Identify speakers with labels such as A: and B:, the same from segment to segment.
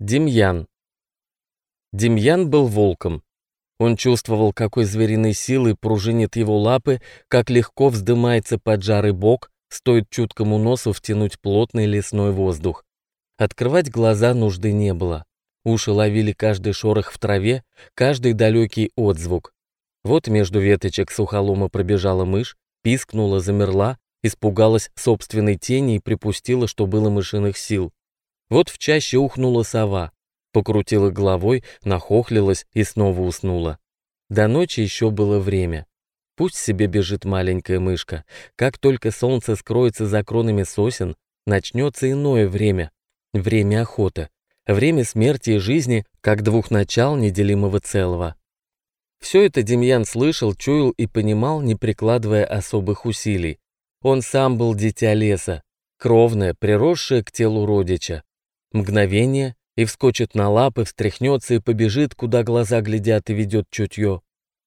A: Демьян. Демьян был волком. Он чувствовал, какой звериной силой пружинит его лапы, как легко вздымается поджарый бок, стоит чуткому носу втянуть плотный лесной воздух. Открывать глаза нужды не было. Уши ловили каждый шорох в траве, каждый далекий отзвук. Вот между веточек сухолома пробежала мышь, пискнула, замерла, испугалась собственной тени и припустила, что было мышиных сил. Вот в чаще ухнула сова, покрутила головой, нахохлилась и снова уснула. До ночи еще было время. Пусть себе бежит маленькая мышка. Как только солнце скроется за кронами сосен, начнется иное время. Время охоты. Время смерти и жизни, как двух начал неделимого целого. Все это Демьян слышал, чуял и понимал, не прикладывая особых усилий. Он сам был дитя леса, кровное, приросшее к телу родича. Мгновение, и вскочит на лапы, встряхнется и побежит, куда глаза глядят и ведет чутье.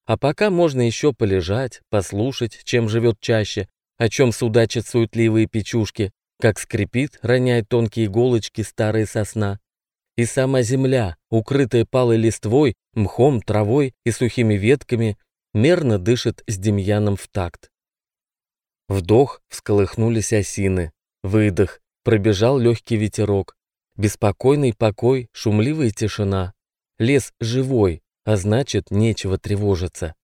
A: А пока можно еще полежать, послушать, чем живет чаще, о чем судачат суетливые печушки, как скрипит, роняет тонкие иголочки старые сосна. И сама земля, укрытая палой листвой, мхом, травой и сухими ветками, мерно дышит с Демьяном в такт. Вдох, всколыхнулись осины, выдох, пробежал легкий ветерок, Беспокойный покой, шумливая тишина. Лес живой, а значит, нечего тревожиться.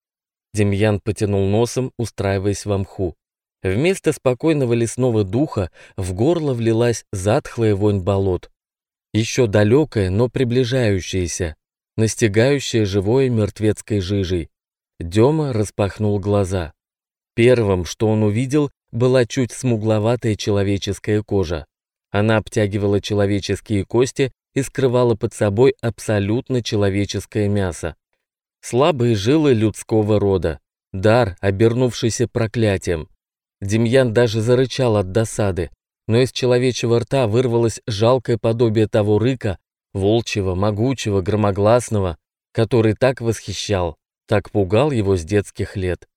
A: Демьян потянул носом, устраиваясь в мху. Вместо спокойного лесного духа в горло влилась затхлая вонь болот. Еще далекая, но приближающаяся, настигающая живое мертвецкой жижей. Дема распахнул глаза. Первым, что он увидел, была чуть смугловатая человеческая кожа. Она обтягивала человеческие кости и скрывала под собой абсолютно человеческое мясо. Слабые жилы людского рода, дар, обернувшийся проклятием. Демьян даже зарычал от досады, но из человечего рта вырвалось жалкое подобие того рыка, волчьего, могучего, громогласного, который так восхищал, так пугал его с детских лет.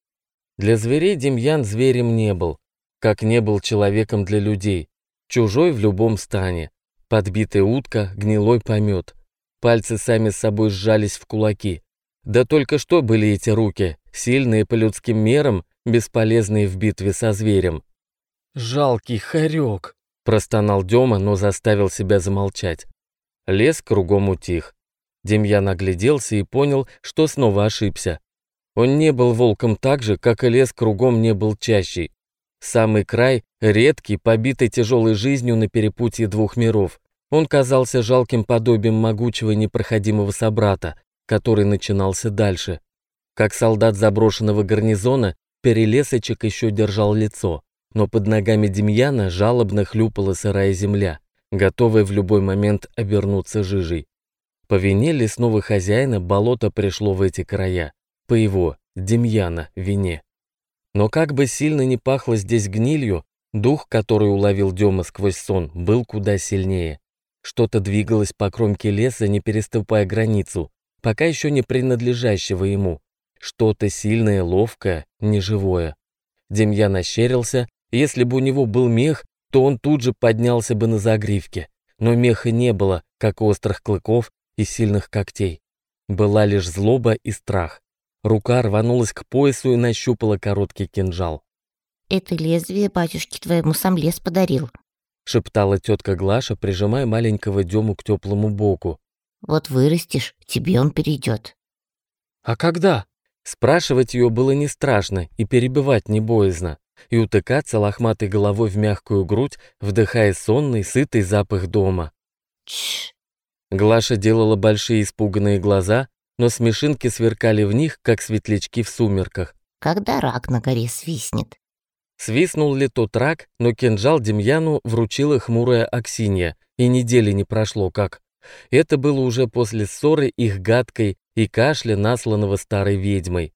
A: Для зверей Демьян зверем не был, как не был человеком для людей. Чужой в любом стане. Подбитая утка, гнилой помет. Пальцы сами с собой сжались в кулаки. Да только что были эти руки, сильные по людским мерам, бесполезные в битве со зверем. «Жалкий хорек», — простонал Дема, но заставил себя замолчать. Лес кругом утих. Демьян огляделся и понял, что снова ошибся. Он не был волком так же, как и лес кругом не был чащей. Самый край, редкий, побитый тяжелой жизнью на перепутье двух миров. Он казался жалким подобием могучего непроходимого собрата, который начинался дальше. Как солдат заброшенного гарнизона, перелесочек еще держал лицо, но под ногами Демьяна жалобно хлюпала сырая земля, готовая в любой момент обернуться жижей. По вине лесного хозяина болото пришло в эти края, по его, Демьяна, вине. Но как бы сильно не пахло здесь гнилью, дух, который уловил Дема сквозь сон, был куда сильнее. Что-то двигалось по кромке леса, не переступая границу, пока еще не принадлежащего ему. Что-то сильное, ловкое, неживое. Демьян ощерился, если бы у него был мех, то он тут же поднялся бы на загривке. Но меха не было, как острых клыков и сильных когтей. Была лишь злоба и страх. Рука рванулась к поясу и нащупала короткий кинжал.
B: «Это лезвие батюшке твоему сам лес подарил», —
A: шептала тетка Глаша, прижимая маленького Дему к теплому боку.
B: «Вот вырастешь, тебе он перейдет».
A: «А когда?» Спрашивать ее было не страшно и перебивать не боязно, и утыкаться лохматой головой в мягкую грудь, вдыхая сонный, сытый запах дома.
B: Тш.
A: Глаша делала большие испуганные глаза, но смешинки сверкали в них, как светлячки в сумерках.
B: «Когда рак на горе свистнет?»
A: Свистнул ли тот рак, но кинжал Демьяну вручила хмурая Аксинья, и недели не прошло как. Это было уже после ссоры их гадкой и кашля, насланного старой ведьмой.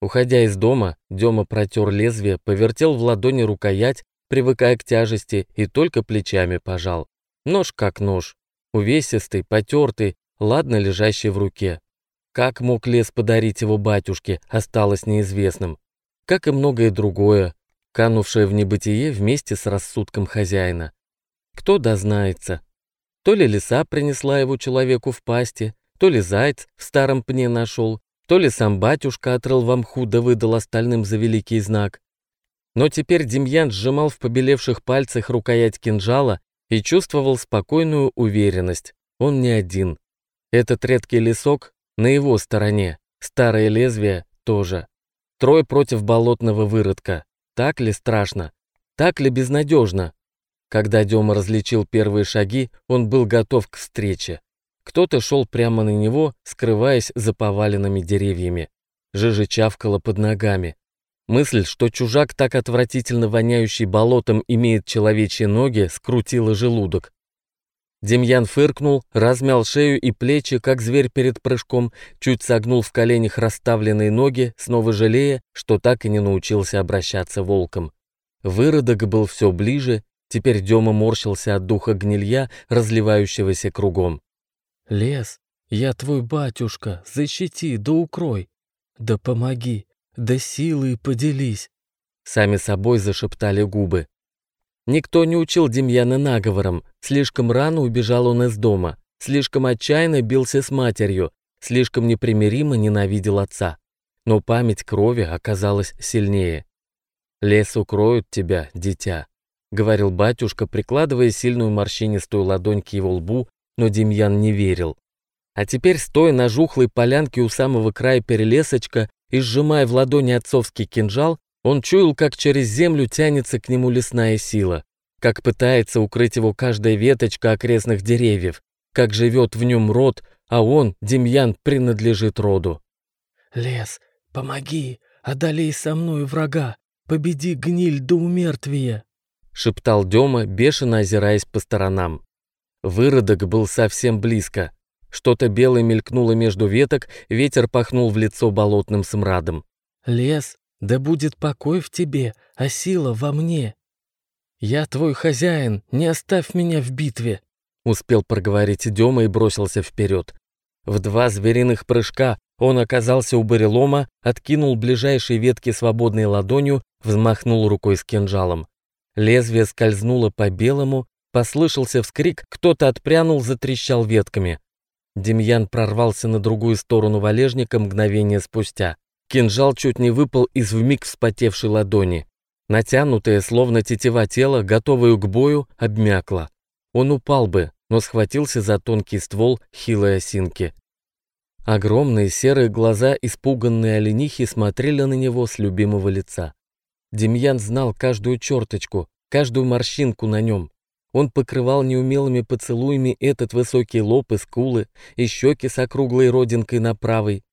A: Уходя из дома, Дема протер лезвие, повертел в ладони рукоять, привыкая к тяжести, и только плечами пожал. Нож как нож, увесистый, потертый, ладно лежащий в руке. Как мог лес подарить его батюшке, осталось неизвестным. Как и многое другое, канувшее в небытие вместе с рассудком хозяина. Кто дознается? То ли лиса принесла его человеку в пасти, то ли заяц в старом пне нашел, то ли сам батюшка отрыл вам худо выдал остальным за великий знак. Но теперь Демьян сжимал в побелевших пальцах рукоять кинжала и чувствовал спокойную уверенность. Он не один. Этот редкий лесок на его стороне, старое лезвие тоже. Трое против болотного выродка. Так ли страшно? Так ли безнадежно? Когда Дема различил первые шаги, он был готов к встрече. Кто-то шел прямо на него, скрываясь за поваленными деревьями. Жижа чавкала под ногами. Мысль, что чужак, так отвратительно воняющий болотом, имеет человечьи ноги, скрутила желудок. Демьян фыркнул, размял шею и плечи, как зверь перед прыжком, чуть согнул в коленях расставленные ноги, снова жалея, что так и не научился обращаться волком. Выродок был все ближе, теперь Дема морщился от духа гнилья, разливающегося кругом. «Лес, я твой батюшка, защити, да укрой, да помоги, да силой поделись», сами собой зашептали губы. Никто не учил Демьяна наговором, слишком рано убежал он из дома, слишком отчаянно бился с матерью, слишком непримиримо ненавидел отца. Но память крови оказалась сильнее. «Лес укроет тебя, дитя», — говорил батюшка, прикладывая сильную морщинистую ладонь к его лбу, но Демьян не верил. А теперь, стоя на жухлой полянке у самого края перелесочка и сжимая в ладони отцовский кинжал, он чуял, как через землю тянется к нему лесная сила, как пытается укрыть его каждая веточка окрестных деревьев, как живет в нем род, а он, Демьян, принадлежит роду. «Лес, помоги, одолей со мной врага, победи гниль до умертвия», шептал Дема, бешено озираясь по сторонам. Выродок был совсем близко. Что-то белое мелькнуло между веток, ветер пахнул в лицо болотным смрадом. «Лес, да будет покой в тебе, а сила во мне. Я твой хозяин, не оставь меня в битве, успел проговорить Дема и бросился вперед. В два звериных прыжка он оказался у барелома, откинул ближайшие ветки свободной ладонью, взмахнул рукой с кинжалом. Лезвие скользнуло по белому, послышался вскрик, кто-то отпрянул, затрещал ветками. Демьян прорвался на другую сторону валежника мгновение спустя. Кинжал чуть не выпал из вмиг вспотевшей ладони. Натянутое, словно тетива тело, готовое к бою, обмякло. Он упал бы, но схватился за тонкий ствол хилой осинки. Огромные серые глаза испуганные оленихи смотрели на него с любимого лица. Демьян знал каждую черточку, каждую морщинку на нем. Он покрывал неумелыми поцелуями этот высокий лоб и скулы, и щеки с округлой родинкой на правой,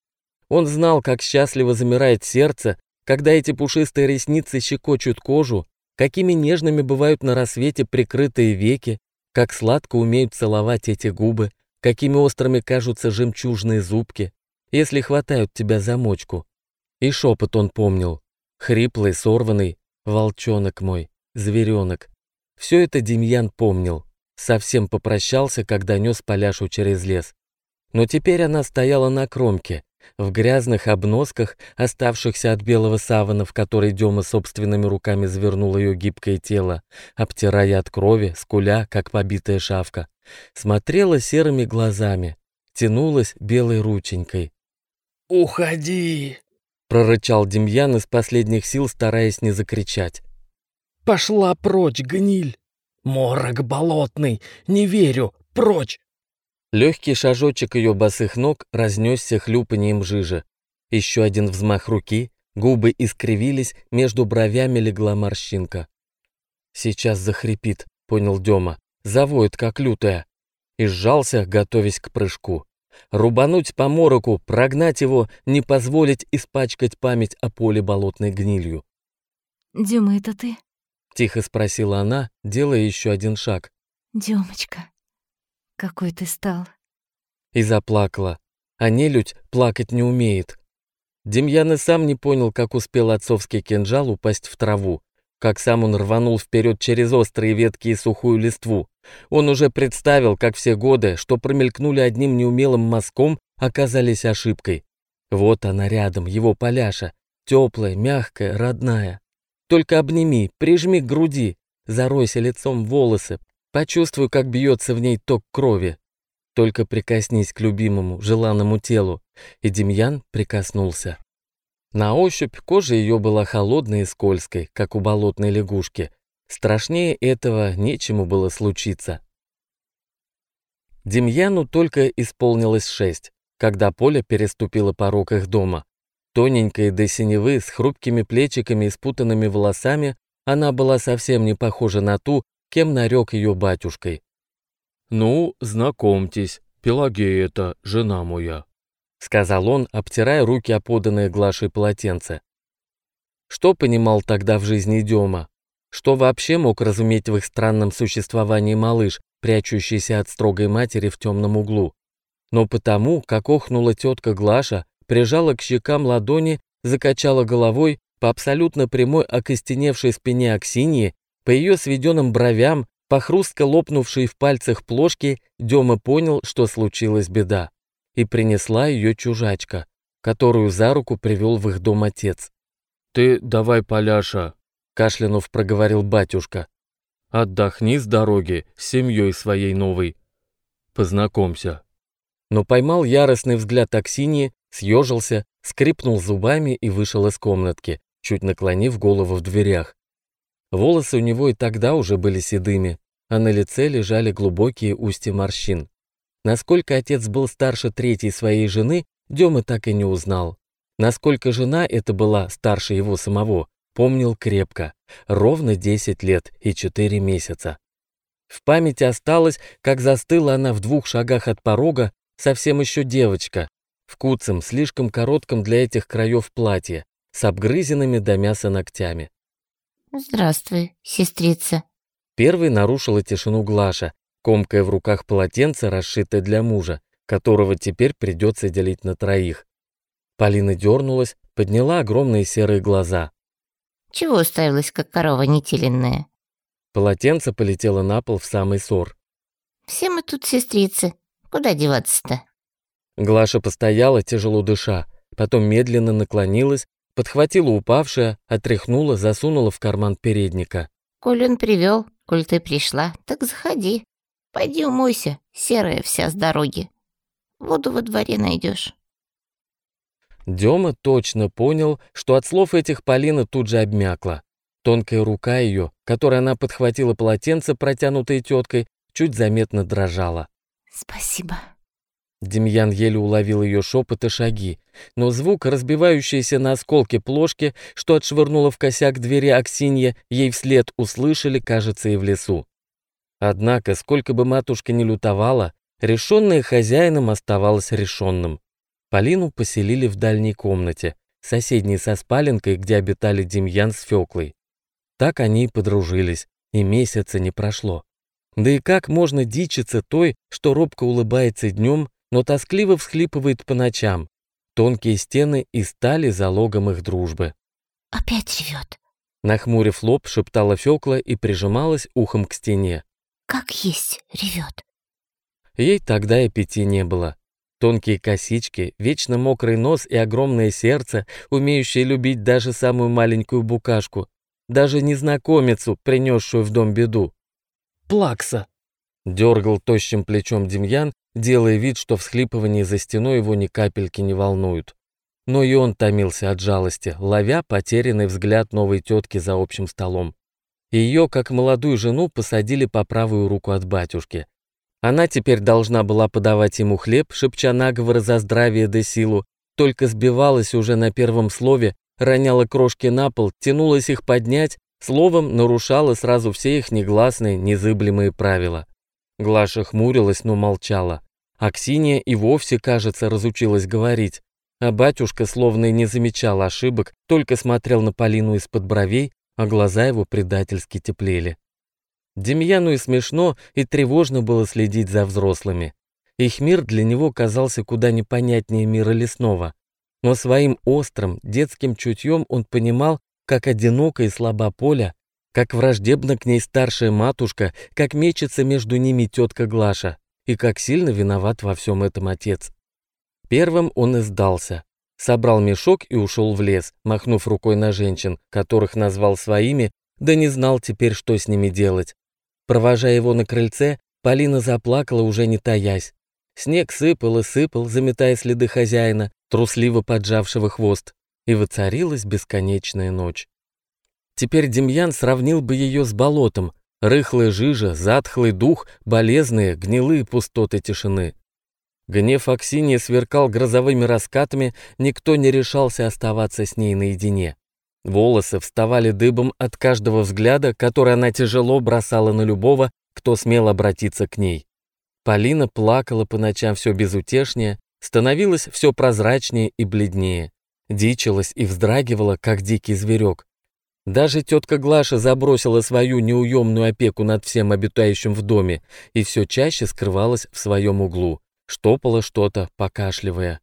A: он знал, как счастливо замирает сердце, когда эти пушистые ресницы щекочут кожу, какими нежными бывают на рассвете прикрытые веки, как сладко умеют целовать эти губы, какими острыми кажутся жемчужные зубки, если хватают тебя за мочку. И шепот он помнил, хриплый, сорванный, волчонок мой, зверенок. Все это Демьян помнил, совсем попрощался, когда нес Поляшу через лес. Но теперь она стояла на кромке, в грязных обносках, оставшихся от белого савана, в который Дема собственными руками завернул ее гибкое тело, обтирая от крови, скуля, как побитая шавка, смотрела серыми глазами, тянулась белой рученькой. «Уходи!» — прорычал Демьян из последних сил, стараясь не закричать. «Пошла прочь, гниль! Морок болотный! Не верю! Прочь!» Легкий шажочек ее босых ног разнесся хлюпанием жижи. Еще один взмах руки, губы искривились, между бровями легла морщинка. «Сейчас захрипит», — понял Дема, — «завоет, как лютая». И сжался, готовясь к прыжку. Рубануть по мороку, прогнать его, не позволить испачкать память о поле болотной гнилью.
B: «Дема, это ты?»
A: — тихо спросила она, делая еще один шаг.
B: «Демочка, какой ты стал.
A: И заплакала. А нелюдь плакать не умеет. Демьян и сам не понял, как успел отцовский кинжал упасть в траву, как сам он рванул вперед через острые ветки и сухую листву. Он уже представил, как все годы, что промелькнули одним неумелым мазком, оказались ошибкой. Вот она рядом, его поляша, теплая, мягкая, родная. Только обними, прижми к груди, заройся лицом в волосы, Почувствуй, как бьется в ней ток крови. Только прикоснись к любимому, желанному телу. И Демьян прикоснулся. На ощупь кожа ее была холодной и скользкой, как у болотной лягушки. Страшнее этого нечему было случиться. Демьяну только исполнилось шесть, когда Поля переступила порог их дома. Тоненькая до синевы, с хрупкими плечиками и спутанными волосами, она была совсем не похожа на ту, кем нарек ее батюшкой. «Ну, знакомьтесь, Пелагея это жена моя», — сказал он, обтирая руки о поданное Глашей полотенце. Что понимал тогда в жизни Дема? Что вообще мог разуметь в их странном существовании малыш, прячущийся от строгой матери в темном углу? Но потому, как охнула тетка Глаша, прижала к щекам ладони, закачала головой по абсолютно прямой окостеневшей спине Аксиньи, по ее сведенным бровям, по хрустко лопнувшей в пальцах плошки, Дема понял, что случилась беда и принесла ее чужачка, которую за руку привел в их дом отец. «Ты давай, Поляша», — кашлянув проговорил батюшка. «Отдохни с дороги с семьей своей новой. Познакомься». Но поймал яростный взгляд Аксиньи, съежился, скрипнул зубами и вышел из комнатки, чуть наклонив голову в дверях. Волосы у него и тогда уже были седыми, а на лице лежали глубокие устья морщин. Насколько отец был старше третьей своей жены, Дема так и не узнал. Насколько жена эта была старше его самого, помнил крепко, ровно 10 лет и 4 месяца. В памяти осталось, как застыла она в двух шагах от порога, совсем еще девочка, в куцем, слишком коротком для этих краев платье, с обгрызенными до мяса ногтями.
B: «Здравствуй, сестрица».
A: Первый нарушила тишину Глаша, комкая в руках полотенце, расшитое для мужа, которого теперь придется делить на троих. Полина дернулась, подняла огромные серые глаза.
B: «Чего уставилась, как корова нетеленная?»
A: Полотенце полетело на пол в самый сор.
B: «Все мы тут сестрицы. Куда деваться-то?»
A: Глаша постояла, тяжело дыша, потом медленно наклонилась, подхватила упавшее, отряхнула, засунула в карман передника.
B: «Коль он привел, коль ты пришла, так заходи. Пойди умойся, серая вся с дороги. Воду во дворе найдешь.
A: Дема точно понял, что от слов этих Полина тут же обмякла. Тонкая рука ее, которой она подхватила полотенце, протянутое теткой, чуть заметно дрожала.
B: «Спасибо».
A: Демьян еле уловил ее шепот и шаги, но звук, разбивающийся на осколки плошки, что отшвырнула в косяк двери Аксинья, ей вслед услышали, кажется, и в лесу. Однако, сколько бы матушка ни лютовала, решенное хозяином оставалось решенным. Полину поселили в дальней комнате, соседней со спаленкой, где обитали Демьян с Феклой. Так они и подружились, и месяца не прошло. Да и как можно дичиться той, что робко улыбается днем, но тоскливо всхлипывает по ночам? Тонкие стены и стали залогом их дружбы.
B: «Опять ревет», —
A: нахмурив лоб, шептала Фёкла и прижималась ухом к стене.
B: Как есть, ревет.
A: Ей тогда и пяти не было. Тонкие косички, вечно мокрый нос и огромное сердце, умеющее любить даже самую маленькую букашку, даже незнакомицу, принесшую в дом беду. «Плакса!» — дергал тощим плечом Демьян, делая вид, что всхлипывание за стеной его ни капельки не волнуют. Но и он томился от жалости, ловя потерянный взгляд новой тетки за общим столом. Ее, как молодую жену, посадили по правую руку от батюшки. Она теперь должна была подавать ему хлеб, шепча наговоры за здравие да силу, только сбивалась уже на первом слове, роняла крошки на пол, тянулась их поднять, словом, нарушала сразу все их негласные, незыблемые правила. Глаша хмурилась, но молчала. Аксинья и вовсе, кажется, разучилась говорить. А батюшка словно и не замечал ошибок, только смотрел на Полину из-под бровей, а глаза его предательски теплели. Демьяну и смешно, и тревожно было следить за взрослыми. Их мир для него казался куда непонятнее мира лесного. Но своим острым, детским чутьем он понимал, как одиноко и слаба Поля, как враждебна к ней старшая матушка, как мечется между ними тетка Глаша, и как сильно виноват во всем этом отец. Первым он и сдался собрал мешок и ушел в лес, махнув рукой на женщин, которых назвал своими, да не знал теперь, что с ними делать. Провожая его на крыльце, Полина заплакала, уже не таясь. Снег сыпал и сыпал, заметая следы хозяина, трусливо поджавшего хвост, и воцарилась бесконечная ночь. Теперь Демьян сравнил бы ее с болотом, рыхлая жижа, затхлый дух, болезные, гнилые пустоты тишины. Гнев Аксинии сверкал грозовыми раскатами, никто не решался оставаться с ней наедине. Волосы вставали дыбом от каждого взгляда, который она тяжело бросала на любого, кто смел обратиться к ней. Полина плакала по ночам все безутешнее, становилась все прозрачнее и бледнее, дичилась и вздрагивала, как дикий зверек. Даже тетка Глаша забросила свою неуемную опеку над всем обитающим в доме и все чаще скрывалась в своем углу, штопала что-то, покашливая.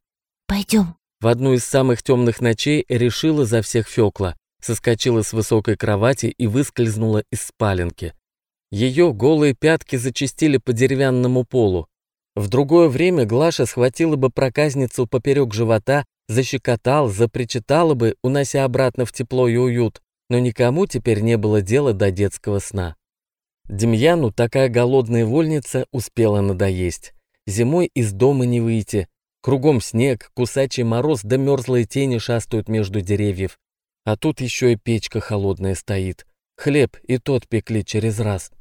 B: «Пойдем».
A: В одну из самых темных ночей решила за всех Фёкла, соскочила с высокой кровати и выскользнула из спаленки. Ее голые пятки зачистили по деревянному полу. В другое время Глаша схватила бы проказницу поперек живота, защекотал, запричитала бы, унося обратно в тепло и уют, но никому теперь не было дела до детского сна. Демьяну такая голодная вольница успела надоесть. Зимой из дома не выйти. Кругом снег, кусачий мороз да мерзлые тени шастают между деревьев. А тут еще и печка холодная стоит. Хлеб и тот пекли через раз.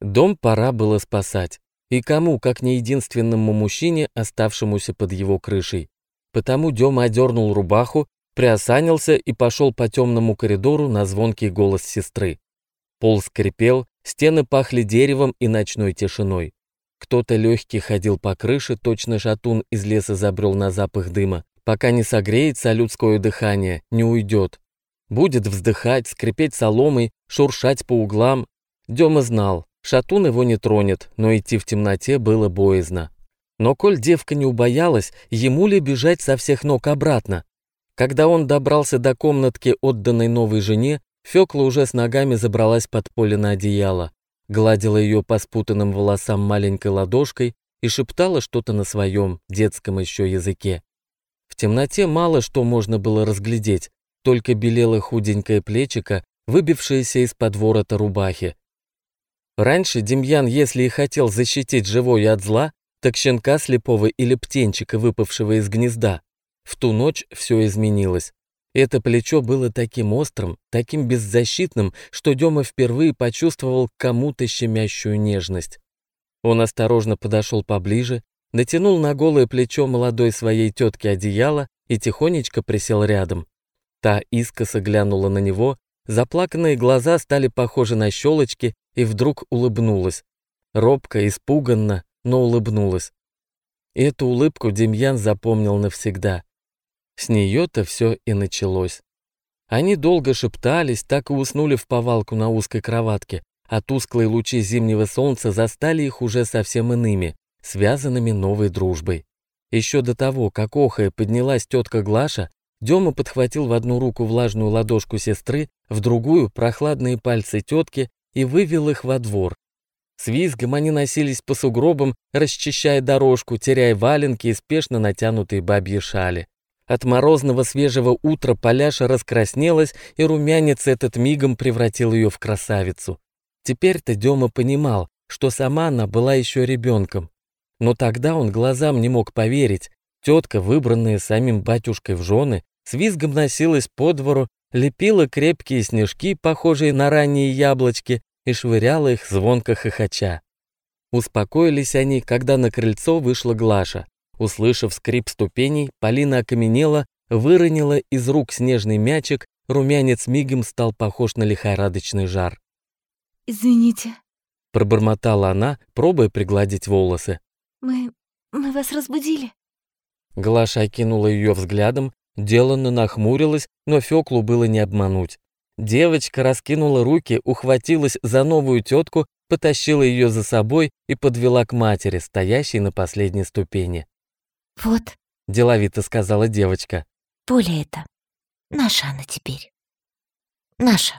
A: Дом пора было спасать. И кому, как не единственному мужчине, оставшемуся под его крышей. Потому Дема одернул рубаху, приосанился и пошел по темному коридору на звонкий голос сестры. Пол скрипел, стены пахли деревом и ночной тишиной. Кто-то легкий ходил по крыше, точно шатун из леса забрел на запах дыма. Пока не согреется людское дыхание, не уйдет. Будет вздыхать, скрипеть соломой, шуршать по углам. Дема знал, Шатун его не тронет, но идти в темноте было боязно. Но коль девка не убоялась, ему ли бежать со всех ног обратно? Когда он добрался до комнатки, отданной новой жене, Фёкла уже с ногами забралась под поле на одеяло, гладила ее по спутанным волосам маленькой ладошкой и шептала что-то на своем детском еще языке. В темноте мало что можно было разглядеть, только белело худенькое плечико, выбившееся из-под ворота рубахи, Раньше Демьян, если и хотел защитить живое от зла, так щенка слепого или птенчика, выпавшего из гнезда. В ту ночь все изменилось. Это плечо было таким острым, таким беззащитным, что Дема впервые почувствовал кому-то щемящую нежность. Он осторожно подошел поближе, натянул на голое плечо молодой своей тетки одеяло и тихонечко присел рядом. Та искоса глянула на него, заплаканные глаза стали похожи на щелочки, и вдруг улыбнулась. Робко, испуганно, но улыбнулась. Эту улыбку Демьян запомнил навсегда. С нее-то все и началось. Они долго шептались, так и уснули в повалку на узкой кроватке, а тусклые лучи зимнего солнца застали их уже совсем иными, связанными новой дружбой. Еще до того, как охая поднялась тетка Глаша, Дема подхватил в одну руку влажную ладошку сестры, в другую — прохладные пальцы тетки и вывел их во двор. С визгом они носились по сугробам, расчищая дорожку, теряя валенки и спешно натянутые бабьи шали. От морозного свежего утра Поляша раскраснелась, и румянец этот мигом превратил ее в красавицу. Теперь-то Дема понимал, что сама она была еще ребенком. Но тогда он глазам не мог поверить. Тетка, выбранная самим батюшкой в жены, с визгом носилась по двору, лепила крепкие снежки, похожие на ранние яблочки, и швыряла их звонко хохоча. Успокоились они, когда на крыльцо вышла Глаша. Услышав скрип ступеней, Полина окаменела, выронила из рук снежный мячик, румянец мигом стал похож на лихорадочный жар.
C: «Извините», —
A: пробормотала она, пробуя пригладить волосы.
C: «Мы... мы вас разбудили?»
A: Глаша окинула ее взглядом, Деланно нахмурилась, но Фёклу было не обмануть. Девочка раскинула руки, ухватилась за новую тетку, потащила ее за собой и подвела к матери, стоящей на последней ступени.
B: «Вот», —
A: деловито сказала девочка.
B: «Поле это. Наша она теперь. Наша».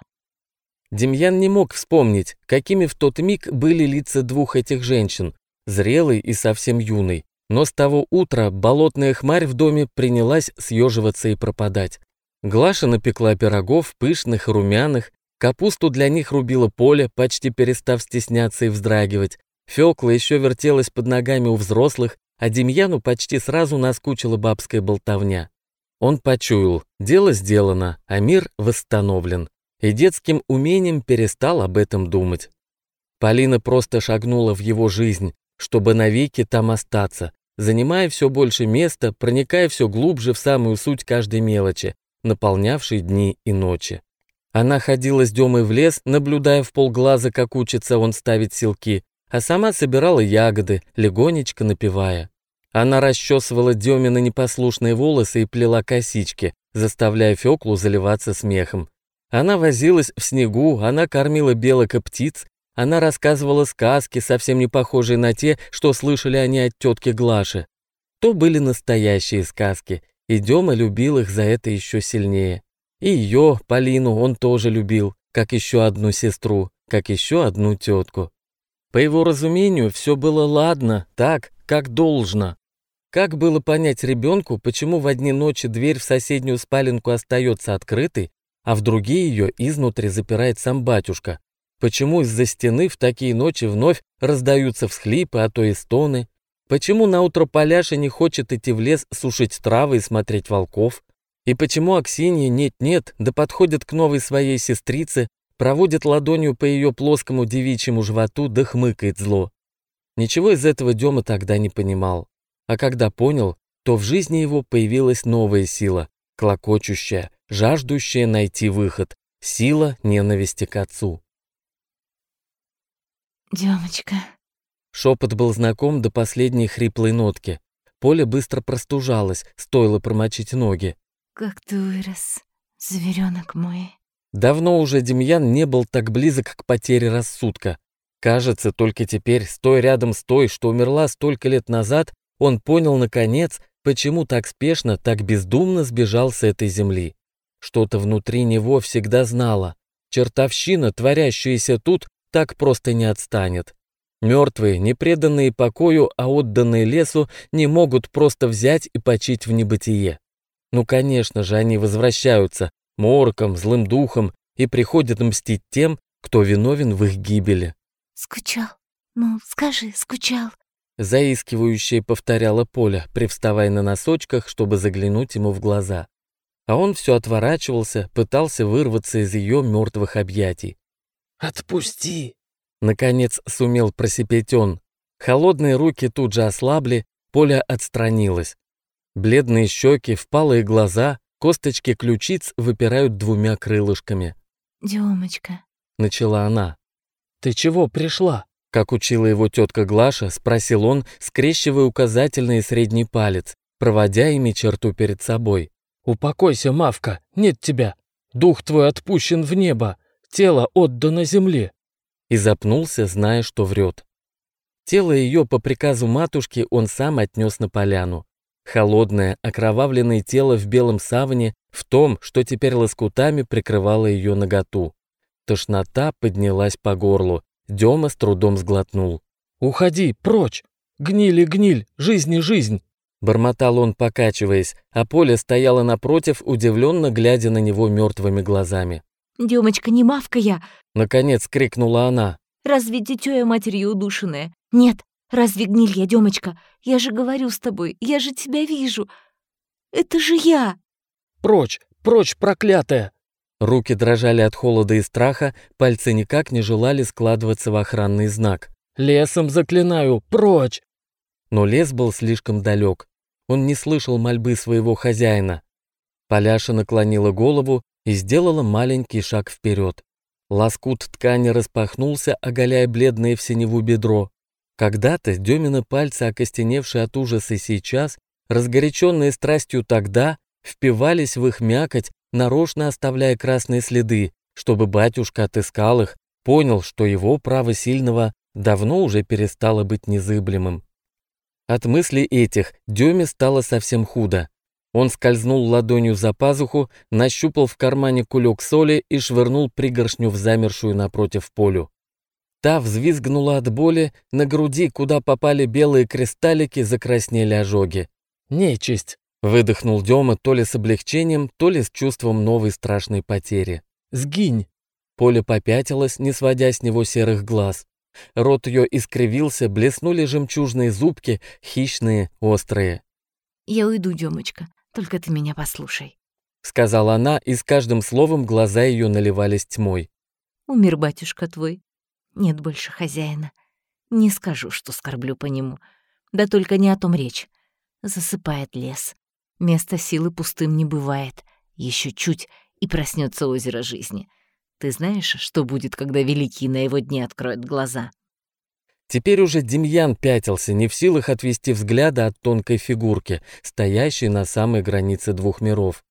A: Демьян не мог вспомнить, какими в тот миг были лица двух этих женщин, зрелой и совсем юной. Но с того утра болотная хмарь в доме принялась съеживаться и пропадать. Глаша напекла пирогов, пышных, румяных, Капусту для них рубило поле, почти перестав стесняться и вздрагивать. Фёкла еще вертелась под ногами у взрослых, а Демьяну почти сразу наскучила бабская болтовня. Он почуял, дело сделано, а мир восстановлен, и детским умением перестал об этом думать. Полина просто шагнула в его жизнь, чтобы навеки там остаться, занимая все больше места, проникая все глубже в самую суть каждой мелочи, наполнявшей дни и ночи. Она ходила с Демой в лес, наблюдая в полглаза, как учится он ставить силки, а сама собирала ягоды, легонечко напевая. Она расчесывала Демины непослушные волосы и плела косички, заставляя Феклу заливаться смехом. Она возилась в снегу, она кормила белок и птиц, она рассказывала сказки, совсем не похожие на те, что слышали они от тетки Глаши. То были настоящие сказки, и Дема любил их за это еще сильнее. И ее, Полину, он тоже любил, как еще одну сестру, как еще одну тетку. По его разумению, все было ладно, так, как должно. Как было понять ребенку, почему в одни ночи дверь в соседнюю спаленку остается открытой, а в другие ее изнутри запирает сам батюшка? Почему из-за стены в такие ночи вновь раздаются всхлипы, а то и стоны? Почему наутро Поляша не хочет идти в лес сушить травы и смотреть волков? И почему Аксинья нет-нет, да подходит к новой своей сестрице, проводит ладонью по ее плоскому девичьему животу, да хмыкает зло? Ничего из этого Дема тогда не понимал. А когда понял, то в жизни его появилась новая сила, клокочущая, жаждущая найти выход, сила ненависти к отцу.
C: Демочка.
A: Шепот был знаком до последней хриплой нотки. Поле быстро простужалось, стоило промочить ноги.
C: Как ты вырос, зверенок мой.
A: Давно уже Демьян не был так близок к потере рассудка. Кажется, только теперь, стоя рядом с той, что умерла столько лет назад, он понял, наконец, почему так спешно, так бездумно сбежал с этой земли. Что-то внутри него всегда знало. Чертовщина, творящаяся тут, так просто не отстанет. Мертвые, не преданные покою, а отданные лесу, не могут просто взять и почить в небытие. Ну, конечно же, они возвращаются, морком, злым духом, и приходят мстить тем, кто виновен в их гибели.
C: Скучал. Ну, скажи, скучал.
A: Заискивающе повторяла Поля, привставая на носочках, чтобы заглянуть ему в глаза. А он все отворачивался, пытался вырваться из ее мертвых объятий. «Отпусти!» Наконец сумел просипеть он. Холодные руки тут же ослабли, Поля отстранилась. Бледные щеки, впалые глаза, косточки ключиц выпирают двумя крылышками.
C: Демочка,
A: начала она. «Ты чего пришла?» Как учила его тетка Глаша, спросил он, скрещивая указательный и средний палец, проводя ими черту перед собой. «Упокойся, Мавка, нет тебя. Дух твой отпущен в небо, тело отдано земле». И запнулся, зная, что врет. Тело ее по приказу матушки он сам отнес на поляну. Холодное, окровавленное тело в белом саване, в том, что теперь лоскутами прикрывало ее наготу. Тошнота поднялась по горлу. Дема с трудом сглотнул. «Уходи, прочь! Гнили, гниль, жизнь и жизнь!» Бормотал он, покачиваясь, а Поля стояла напротив, удивленно глядя на него мертвыми глазами.
C: Демочка, не мавка я!»
A: Наконец крикнула она.
C: «Разве дитё я матерью удушенная? Нет, Разве гниль я, Демочка? Я же говорю с тобой, я же тебя вижу. Это же я!»
A: «Прочь, прочь, проклятая!» Руки дрожали от холода и страха, пальцы никак не желали складываться в охранный знак. «Лесом заклинаю, прочь!» Но лес был слишком далек. Он не слышал мольбы своего хозяина. Поляша наклонила голову и сделала маленький шаг вперед. Лоскут ткани распахнулся, оголяя бледное в синеву бедро. Когда-то Демины пальцы, окостеневшие от ужаса сейчас, разгоряченные страстью тогда, впивались в их мякоть, нарочно оставляя красные следы, чтобы батюшка отыскал их, понял, что его право сильного давно уже перестало быть незыблемым. От мыслей этих Деме стало совсем худо. Он скользнул ладонью за пазуху, нащупал в кармане кулек соли и швырнул пригоршню в замершую напротив полю. Та взвизгнула от боли, на груди, куда попали белые кристаллики, закраснели ожоги. «Нечисть!» — выдохнул Дема то ли с облегчением, то ли с чувством новой страшной потери. «Сгинь!» Поля попятилась, не сводя с него серых глаз. Рот ее искривился, блеснули жемчужные зубки, хищные, острые.
C: «Я уйду, Демочка, только ты меня послушай», —
A: сказала она, и с каждым словом глаза ее наливались тьмой.
C: «Умер батюшка твой. Нет больше хозяина. Не скажу, что скорблю по нему. Да только не о том речь. Засыпает лес. Место силы пустым не бывает. Еще чуть, и проснется озеро жизни. Ты знаешь, что будет, когда Великий на его дне откроет глаза?»
A: Теперь уже Демьян пятился, не в силах отвести взгляда от тонкой фигурки, стоящей на самой границе двух миров.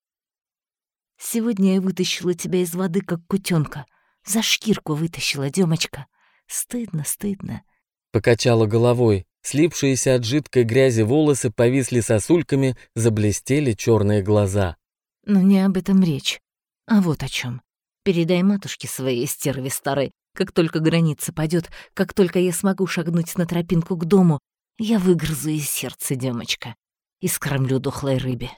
C: «Сегодня я вытащила тебя из воды, как кутенка. За шкирку вытащила, Демочка. Стыдно, стыдно».
A: Покачала головой. Слипшиеся от жидкой грязи волосы повисли сосульками, заблестели черные глаза.
C: «Но не об этом речь, а вот о чем. Передай матушке своей стерве старой, как только граница падет, как только я смогу шагнуть на тропинку к дому, я выгрызу из сердца демочка и скормлю дохлой рыбе.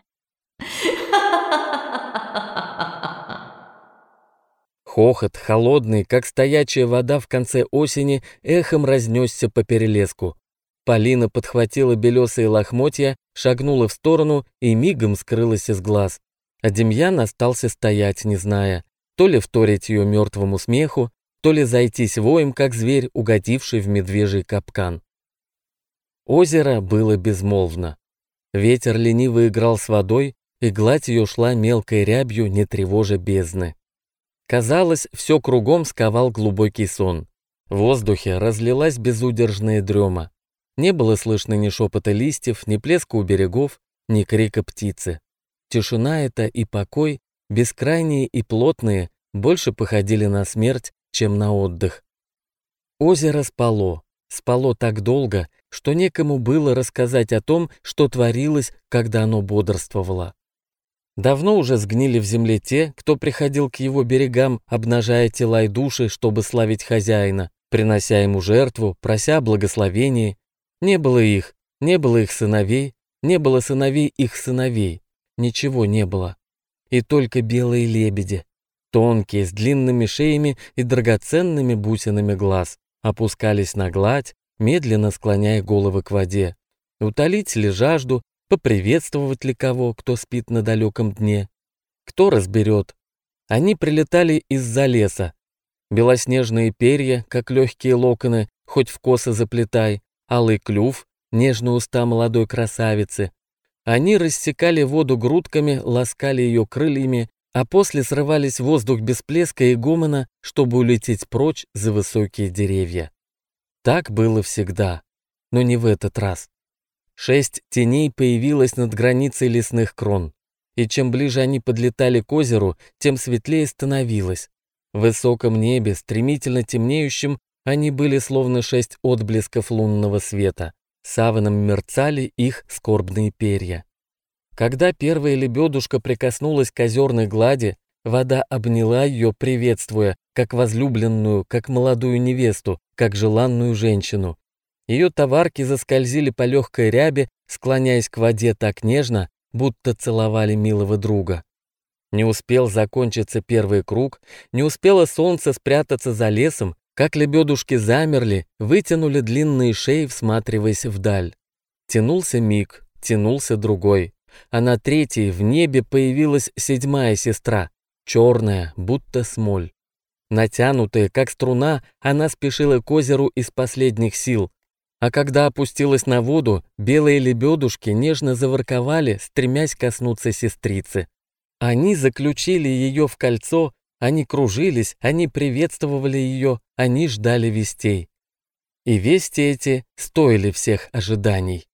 A: Хохот, холодный, как стоячая вода в конце осени, эхом разнесся по перелеску. Полина подхватила белесые лохмотья, шагнула в сторону и мигом скрылась из глаз. А Демьян остался стоять, не зная, то ли вторить ее мертвому смеху, то ли зайтись воем, как зверь, угодивший в медвежий капкан. Озеро было безмолвно. Ветер лениво играл с водой, и гладь ее шла мелкой рябью, не тревожа бездны. Казалось, все кругом сковал глубокий сон. В воздухе разлилась безудержная дрема. Не было слышно ни шепота листьев, ни плеска у берегов, ни крика птицы. Тишина эта и покой бескрайние и плотные, больше походили на смерть, чем на отдых. Озеро спало, спало так долго, что некому было рассказать о том, что творилось, когда оно бодрствовало. Давно уже сгнили в земле те, кто приходил к его берегам, обнажая тела и души, чтобы славить хозяина, принося ему жертву, прося благословения. Не было их, не было их сыновей, не было сыновей их сыновей, ничего не было и только белые лебеди, тонкие, с длинными шеями и драгоценными бусинами глаз, опускались на гладь, медленно склоняя головы к воде. Утолить ли жажду, поприветствовать ли кого, кто спит на далеком дне? Кто разберет? Они прилетали из-за леса. Белоснежные перья, как легкие локоны, хоть в косы заплетай, алый клюв, нежные уста молодой красавицы, они рассекали воду грудками, ласкали ее крыльями, а после срывались в воздух без плеска и гомона, чтобы улететь прочь за высокие деревья. Так было всегда, но не в этот раз. Шесть теней появилось над границей лесных крон, и чем ближе они подлетали к озеру, тем светлее становилось. В высоком небе, стремительно темнеющем, они были словно шесть отблесков лунного света. Саваном мерцали их скорбные перья. Когда первая лебедушка прикоснулась к озерной глади, вода обняла ее, приветствуя, как возлюбленную, как молодую невесту, как желанную женщину. Ее товарки заскользили по легкой рябе, склоняясь к воде так нежно, будто целовали милого друга. Не успел закончиться первый круг, не успело солнце спрятаться за лесом, как лебедушки замерли, вытянули длинные шеи, всматриваясь вдаль. Тянулся миг, тянулся другой, а на третьей в небе появилась седьмая сестра, черная, будто смоль. Натянутая, как струна, она спешила к озеру из последних сил, а когда опустилась на воду, белые лебедушки нежно заворковали, стремясь коснуться сестрицы. Они заключили ее в кольцо, они кружились, они приветствовали ее, они ждали вестей. И вести эти стоили всех ожиданий.